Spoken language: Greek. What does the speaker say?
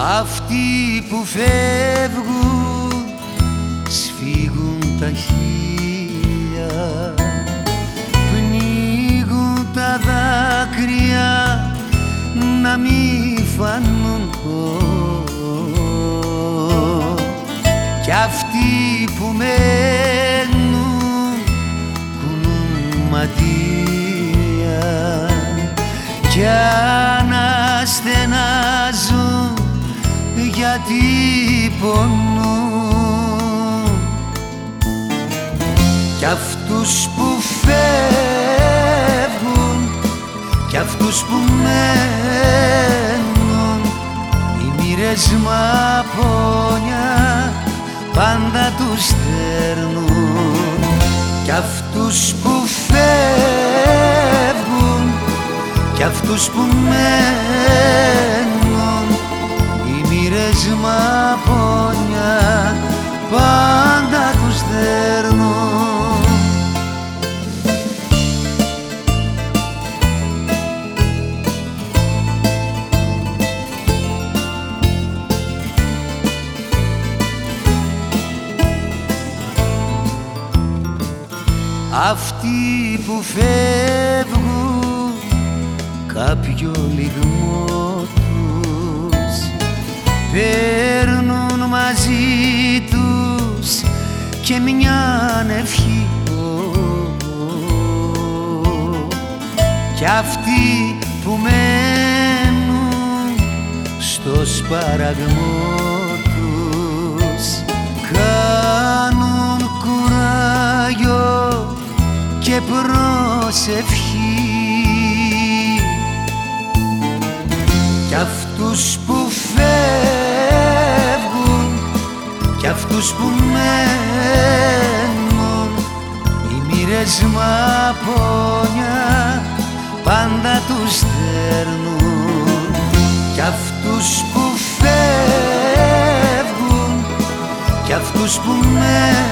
Αυτοί που φεύγουν σφίγγουν τα χείλια. Πνίγουν τα δάκρυα να μη φανούν κι αυτοί που μένουν κουνούν μαντία κι γιατί πονούν κι αυτούς που φεύγουν κι αυτούς που μένουν οι μοίρες μαπόνια πάντα τους στέρνουν. Κι αυτούς που φεύγουν κι αυτούς που μένουν πάντα τους δέρνουν Αυτοί που φεύγουν κάποιο λιγμό παίρνουν κι αυτοί που μένουν στο σπαραγμό τους κάνουν κουράγιο και προσευχή. Κι αυτούς που αυτούς που μένουν οι μοίρες μαπόνια πάντα τους στέρνουν κι αυτούς που φεύγουν κι αυτούς που μένουν